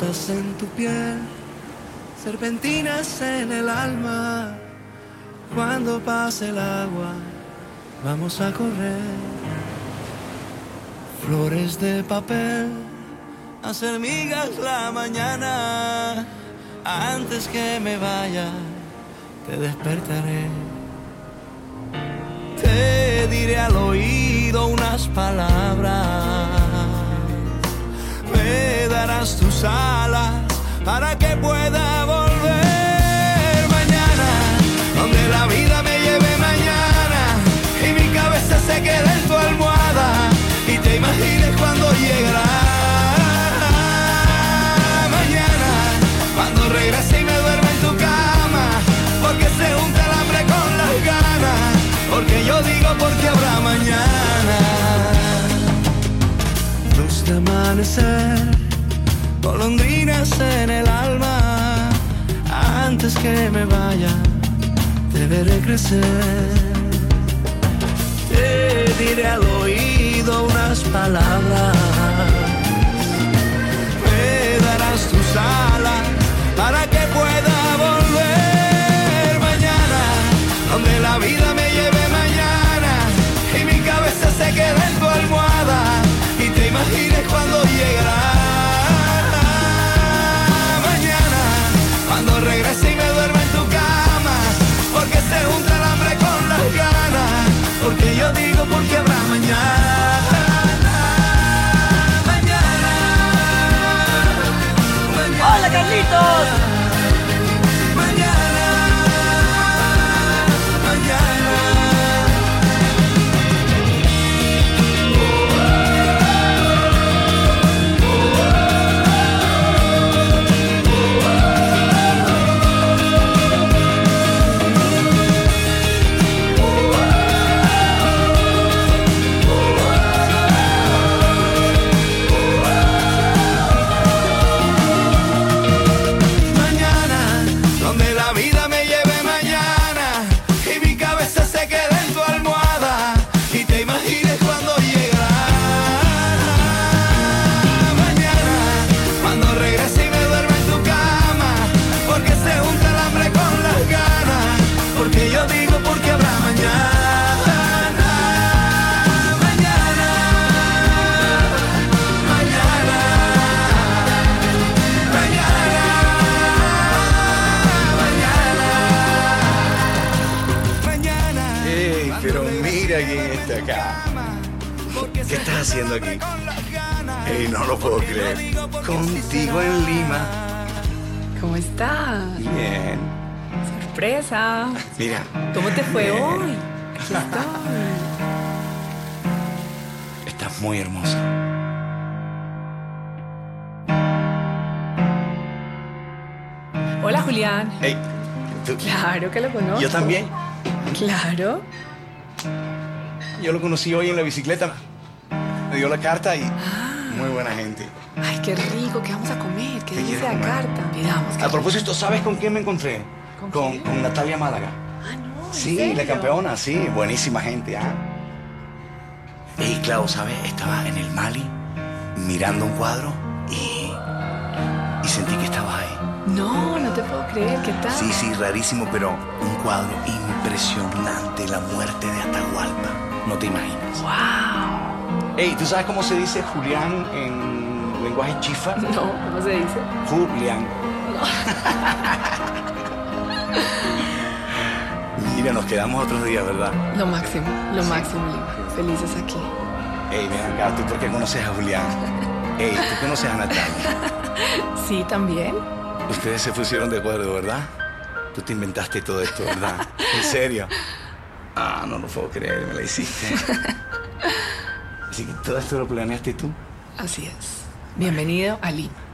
En tu piel, serpentinas en el alma. Cuando pase el agua, vamos a correr. Flores de papel, hacer migas la mañana. Antes que me vaya, te despertaré. Te diré al oído unas palabras darás tus alas para que pueda volver mañana, donde la vida me lleve mañana y mi cabeza se quede en tu almohada y te imagines cuando llegará mañana, cuando regrese y me duerma en tu cama, porque se junta el hambre con las ganas, porque yo digo porque habrá mañana luz de amanecer, golondrinas en el alma. Antes que me vaya, te veré crecer. Te diré al oído unas palabras. Acá. ¿Qué estás haciendo aquí? Ey, no lo puedo creer. Contigo en Lima. ¿Cómo estás? Bien. Sorpresa. Mira. ¿Cómo te fue Bien. hoy? Aquí estoy. Estás muy hermosa. Hola, Julián. Ey, tú- Claro que lo conozco. Yo también. Claro. Yo lo conocí hoy en la bicicleta. Me dio la carta y Ah. muy buena gente. Ay, qué rico. ¿Qué vamos a comer? ¿Qué ¿Qué dice la comer? carta? Pidamos. A propósito, ¿sabes con quién me encontré? ¿Con con, quién? con Natalia Málaga. Ah, no. ¿en Sí, serio? la campeona, sí, buenísima gente, ¿ah? Ey, Clau, ¿sabes? Estaba en el Mali mirando un cuadro y, y sentí que estabas ahí. No, no te puedo creer. ¿Qué tal? Sí, sí, rarísimo, pero un cuadro impresionante, la muerte de Atahualpa. No te imaginas. ¡Wow! Ey, ¿tú sabes cómo se dice Julián en lenguaje chifa? No, ¿cómo se dice? Julián. Mira, nos quedamos otros días, ¿verdad? Lo máximo, lo máximo, Lima. Felices aquí. Ey, ven acá, ¿tú por qué conoces a Julián? Ey, ¿tú conoces a Natalia? Sí, también. Ustedes se pusieron de acuerdo, ¿verdad? Tú te inventaste todo esto, ¿verdad? ¿En serio? Ah, no lo puedo creer, me la hiciste. Así que todo esto lo planeaste tú. Así es. Bienvenido a Lima.